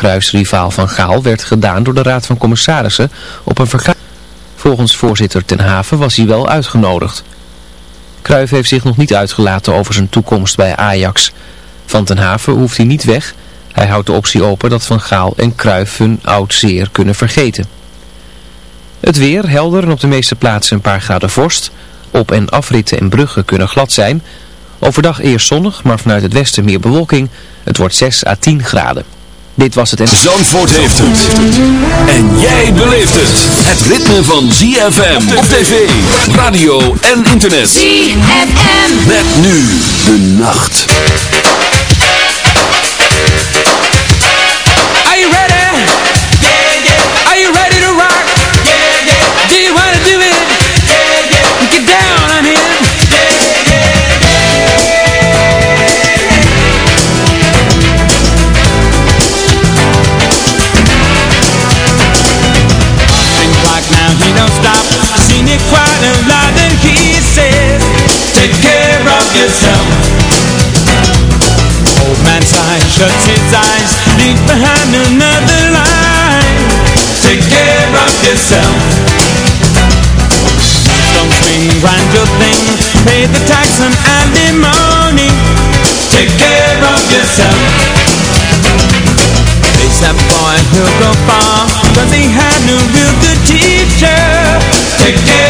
kruisrivaal Van Gaal werd gedaan door de Raad van Commissarissen op een vergadering. Volgens voorzitter Ten Haven was hij wel uitgenodigd. Cruijff heeft zich nog niet uitgelaten over zijn toekomst bij Ajax. Van Ten Haven hoeft hij niet weg. Hij houdt de optie open dat Van Gaal en Cruijff hun oud zeer kunnen vergeten. Het weer helder en op de meeste plaatsen een paar graden vorst. Op- en afritten en bruggen kunnen glad zijn. Overdag eerst zonnig, maar vanuit het westen meer bewolking. Het wordt 6 à 10 graden. Dit was het en... Zandvoort heeft het. En jij beleeft het. Het ritme van ZFM op tv, radio en internet. ZFM. Met nu de nacht. Are you ready? Yeah, yeah. Are you ready to rock? Yeah, yeah. Do you wanna do it? Yeah, yeah. Get down quite a lot and he says, take care of yourself. Old man sighs, shuts his eyes, leaves behind another line. Take care of yourself. Don't swing, grind your thing, pay the tax and alimony. Take care of yourself. Face that boy, he'll go far, cause he had no real good teacher. Take care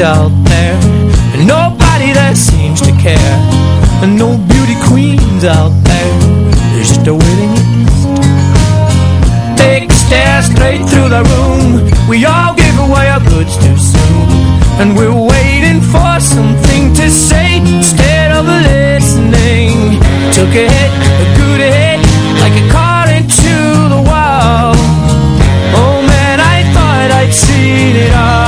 out there. And nobody that seems to care. And no beauty queens out there. There's just a waiting list. Take a stare straight through the room. We all give away our goods too soon. And we're waiting for something to say. Instead of listening. Took a hit, a good hit. Like a car into the wall. Oh man, I thought I'd seen it all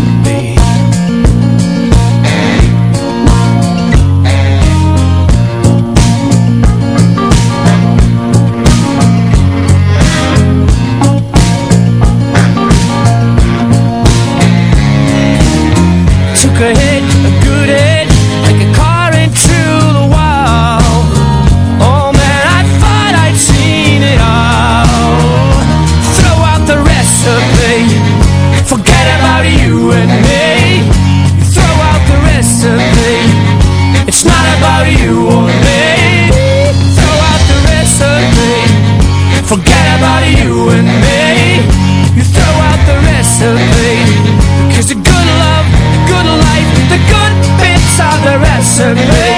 recipe.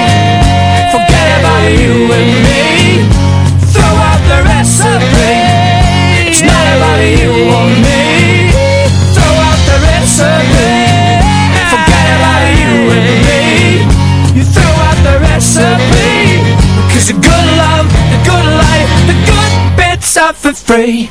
Forget about you and me. Throw out the recipe. It's not about you or me. Throw out the recipe. Forget about you and me. You throw out the recipe. Cause the good love, the good life, the good bits are for free.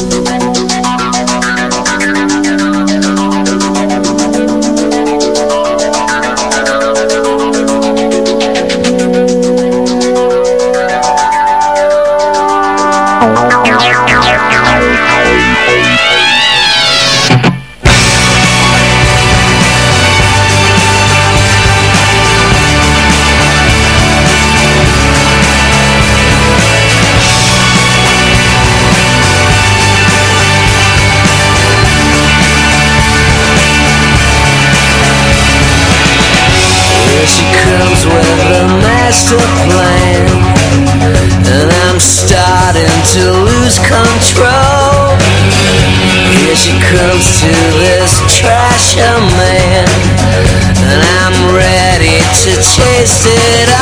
noche será.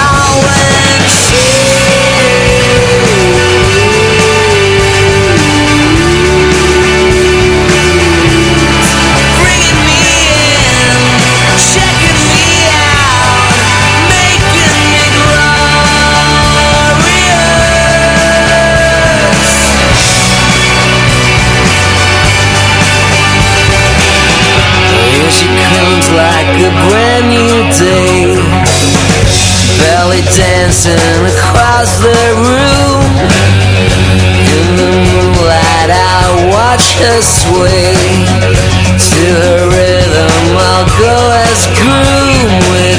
In the moonlight I watch her sway To her rhythm I'll go as groom with.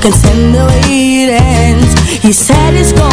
can send the way it ends. He said he's gone.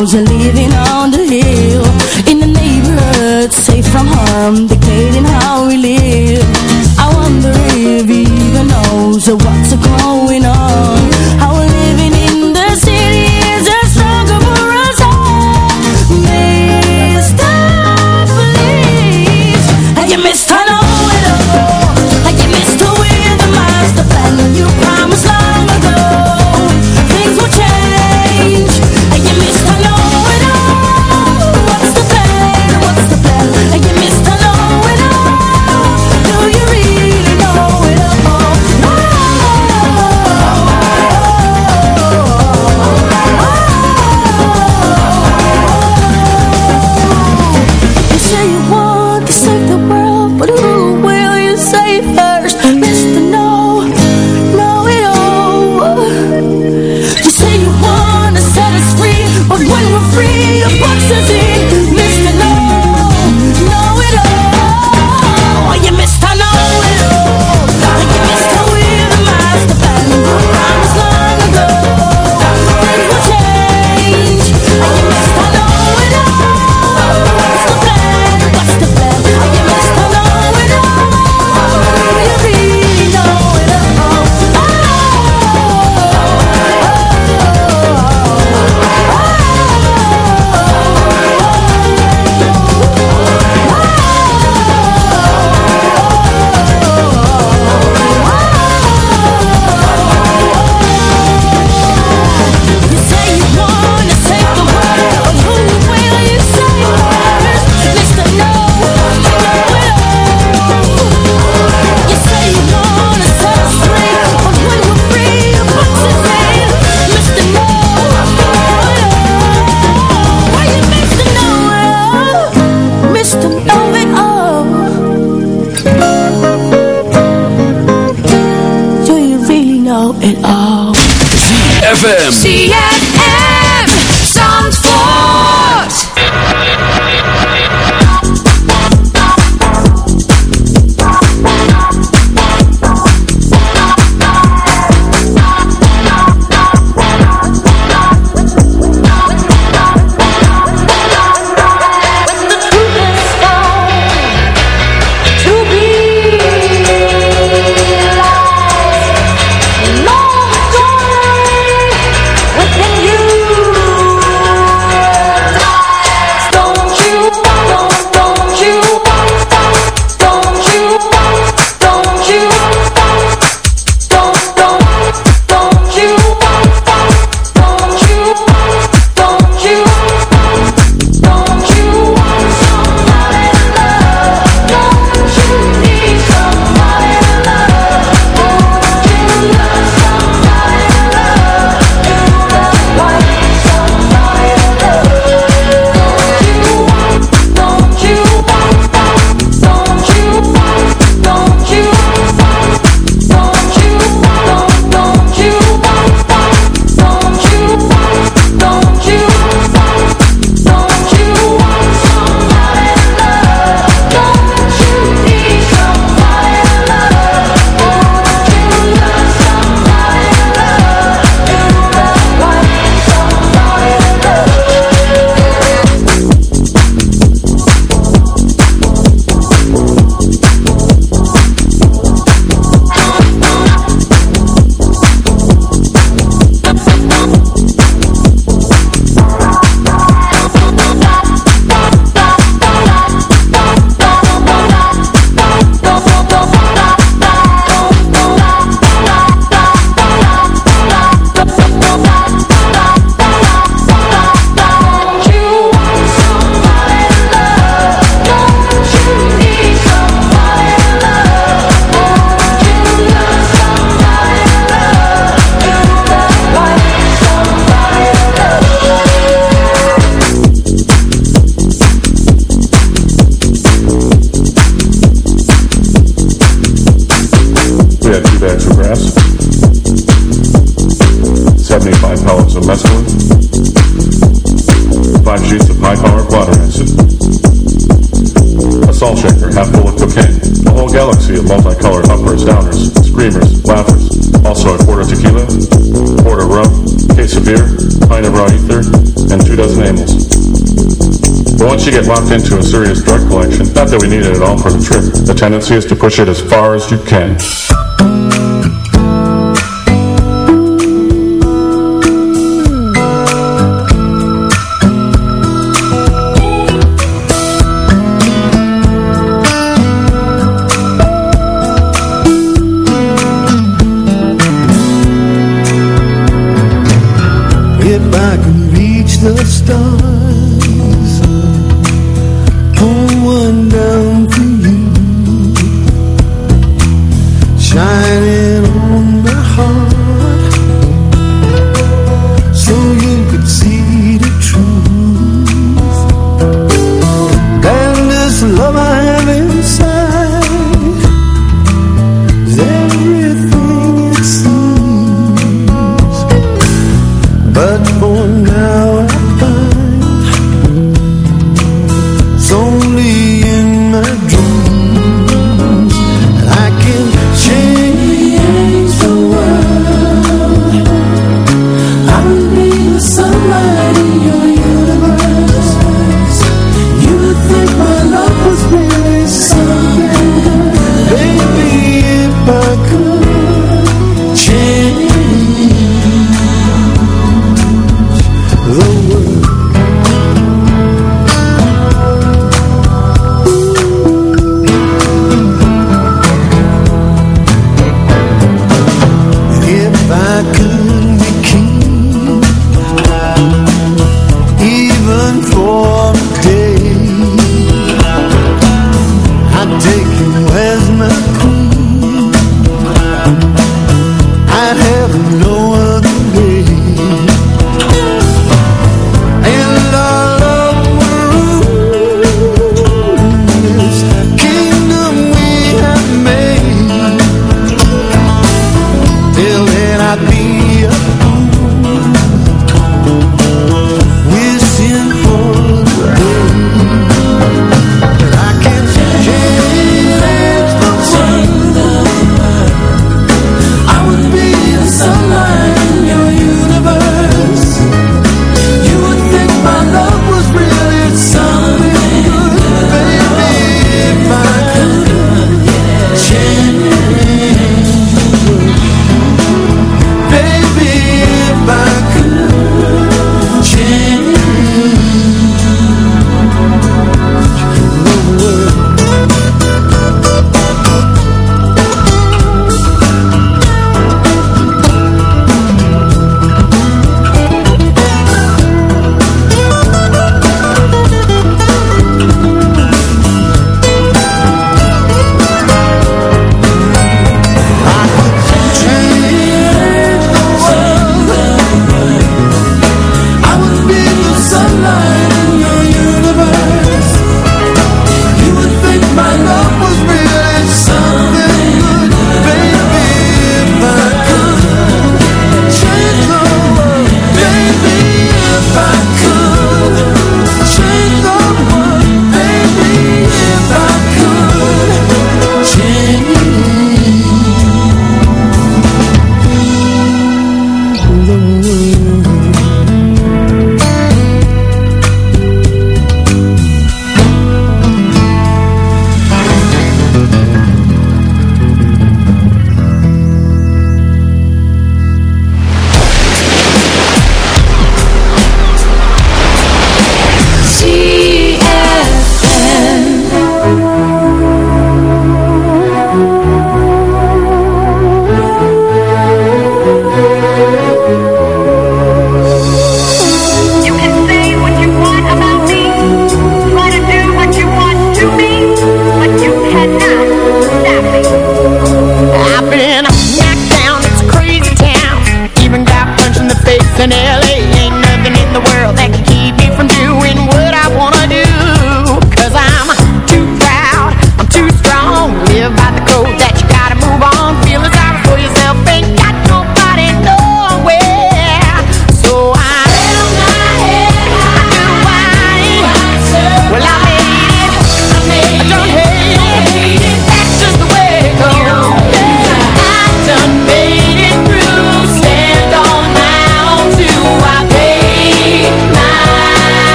Rosalie. that we need it at all for the trip. The tendency is to push it as far as you can.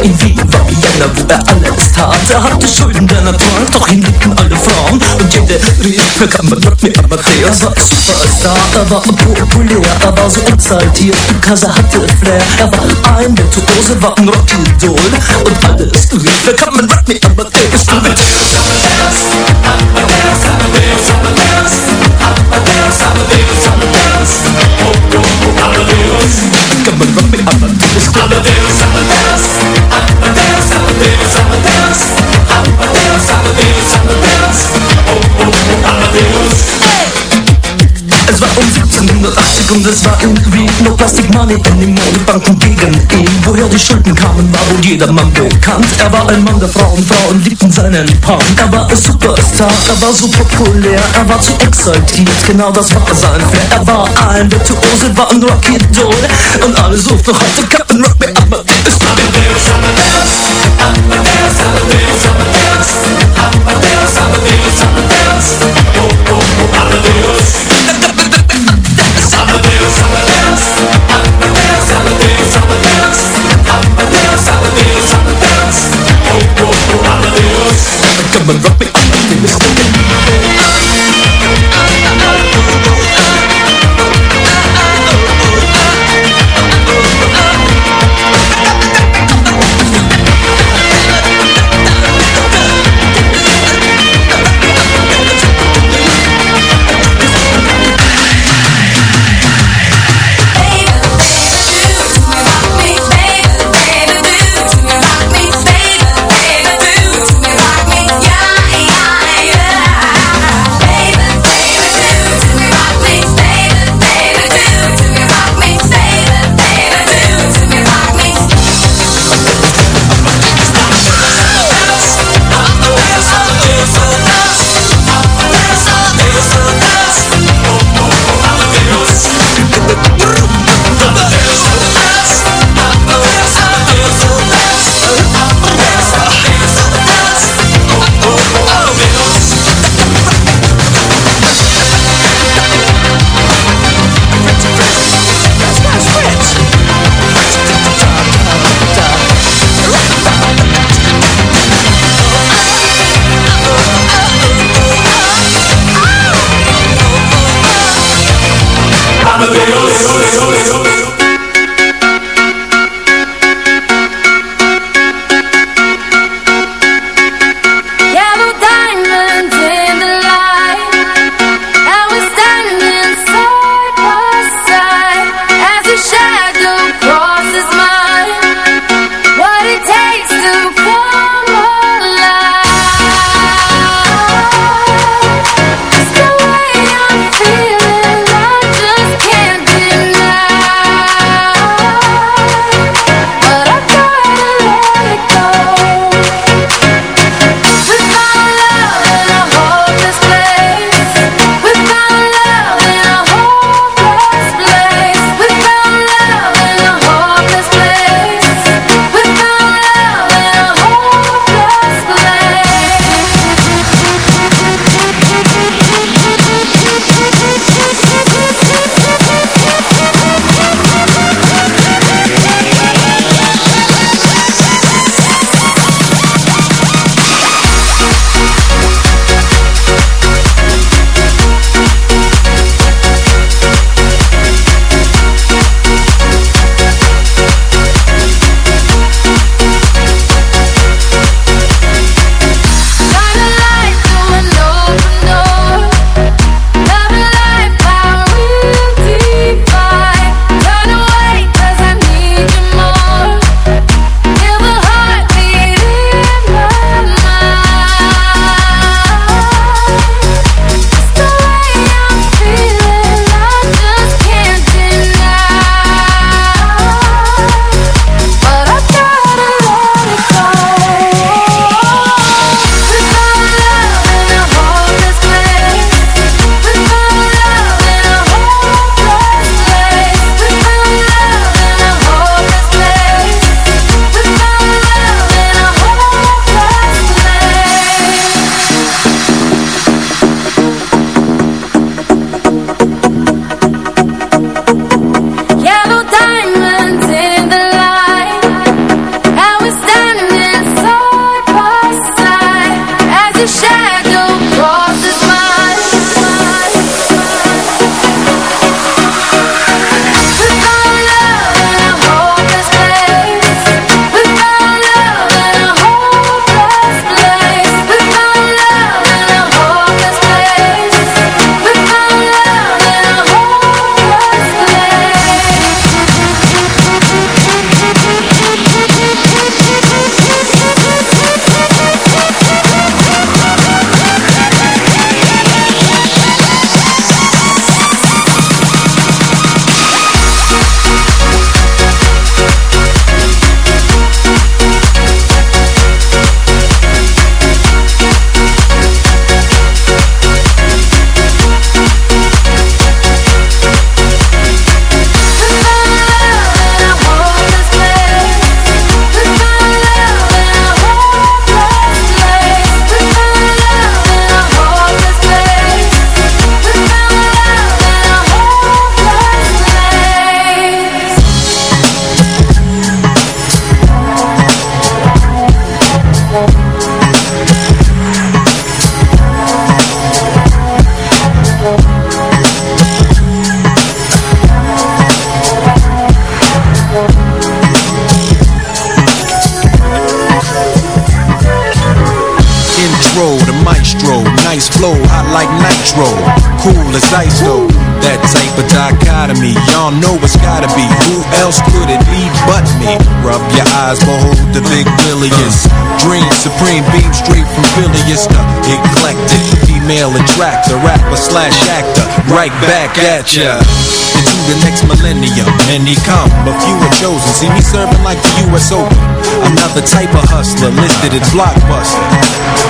Stadt Es war Vienna, wo er alles tat Er hatte Schulden, der Natur, doch ihn liebten alle Frauen Und jede rief, wer kann man Me Amadeus war Superstar, er war populär Er war so exaltiert, because er hatte Flair Er war ein Virtuose, war ein Rockidol Und alles rief, wer kann man Rock Me Amadeus Amadeus, Amadeus, Amadeus, Amadeus, Amadeus Amadeus, Amadeus, Amadeus Oh, oh, oh, Amadeus um 1780 und es war irgendwie nur Plastic Money in den Modebanken gegen ihn. Woher die Schulden kamen, war wohl jedermann bekannt. Er war ein Mann der Frauen, Frauen liebten seinen Punk. Er war ein Superstar, er war so populär, er war zu exaltiert, genau das war sein Flair. Er war ein Virtuose, war ein Rocky Doll und alle suchten heute Captain Rock, mir aber ist Amadeus, Amadeus, Amadeus, Amadeus, Amadeus, Amadeus, Amadeus, Amadeus. Come and rock me, come and feel it. Nitro. Cool as ice though. That type of dichotomy, y'all know it's gotta be. Who else could it be but me? Rub your eyes, behold the big billions. Dream supreme, beam straight from Phileas, the eclectic female attractor, rapper slash actor, right back at ya. Into the next millennium, and he come, but few are chosen. See me serving like the U.S. Open. Another type of hustler listed as blockbuster.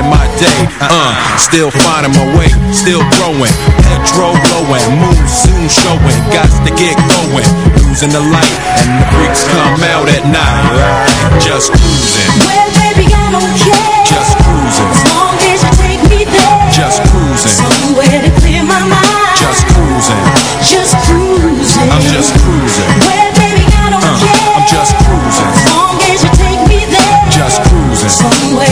my day. Uh, still finding my way, still growing. Petrol blowing, moon soon showing. Got to get going. Losing the light, and the freaks come out at night. Just cruising, Well, baby, I don't care. just cruising, As long as you take me there. just cruising, Somewhere to clear my mind. just cruising. Just cruising. I'm just cruising. Well, baby, I don't Uh, care. I'm just cruising, As long as you take me there. just cruising, Somewhere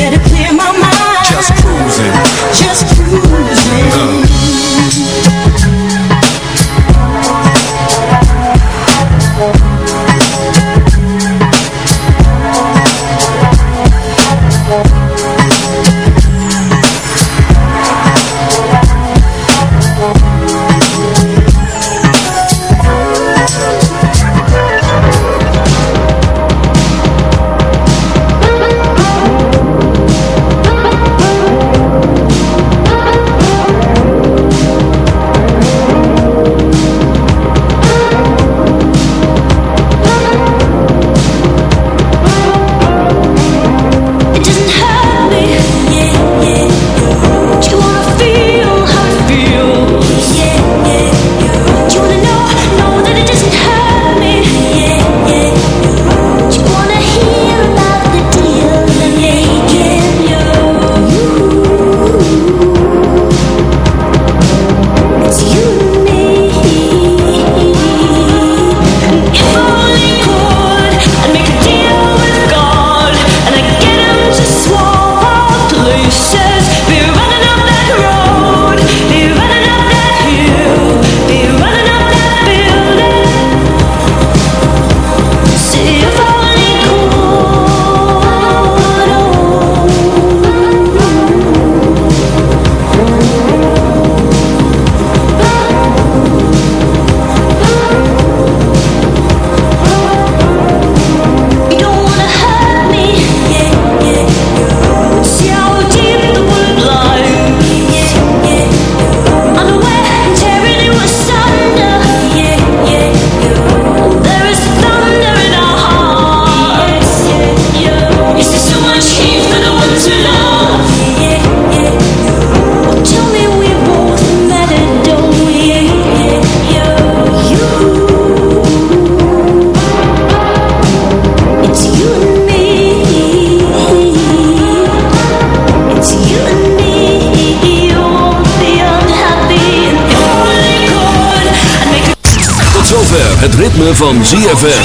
ritme van ZFM.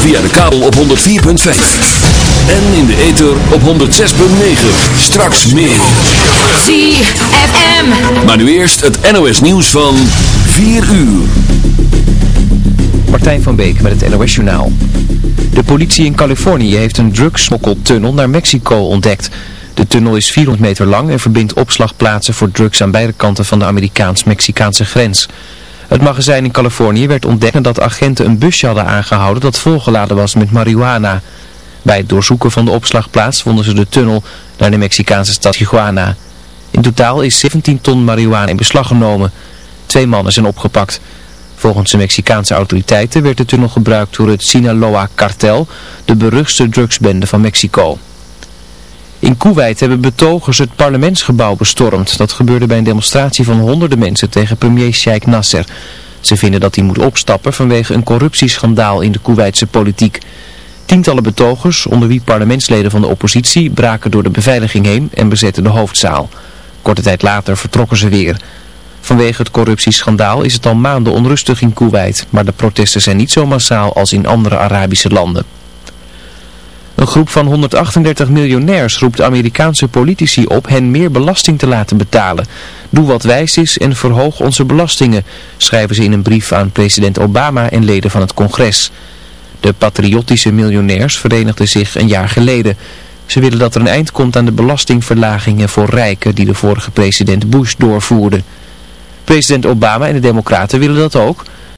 Via de kabel op 104.5. En in de ether op 106.9. Straks meer. ZFM. Maar nu eerst het NOS nieuws van 4 uur. Martijn van Beek met het NOS Journaal. De politie in Californië heeft een drugsmokkeltunnel naar Mexico ontdekt. De tunnel is 400 meter lang en verbindt opslagplaatsen voor drugs aan beide kanten van de Amerikaans-Mexicaanse grens. Het magazijn in Californië werd ontdekt nadat agenten een busje hadden aangehouden dat volgeladen was met marihuana. Bij het doorzoeken van de opslagplaats vonden ze de tunnel naar de Mexicaanse stad Tijuana. In totaal is 17 ton marihuana in beslag genomen. Twee mannen zijn opgepakt. Volgens de Mexicaanse autoriteiten werd de tunnel gebruikt door het Sinaloa-kartel, de beruchtste drugsbende van Mexico. In Kuwait hebben betogers het parlementsgebouw bestormd. Dat gebeurde bij een demonstratie van honderden mensen tegen premier Sheikh Nasser. Ze vinden dat hij moet opstappen vanwege een corruptieschandaal in de Kuwaitse politiek. Tientallen betogers, onder wie parlementsleden van de oppositie, braken door de beveiliging heen en bezetten de hoofdzaal. Korte tijd later vertrokken ze weer. Vanwege het corruptieschandaal is het al maanden onrustig in Kuwait, maar de protesten zijn niet zo massaal als in andere Arabische landen. Een groep van 138 miljonairs roept Amerikaanse politici op hen meer belasting te laten betalen. Doe wat wijs is en verhoog onze belastingen, schrijven ze in een brief aan president Obama en leden van het congres. De patriotische miljonairs verenigden zich een jaar geleden. Ze willen dat er een eind komt aan de belastingverlagingen voor rijken die de vorige president Bush doorvoerde. President Obama en de democraten willen dat ook...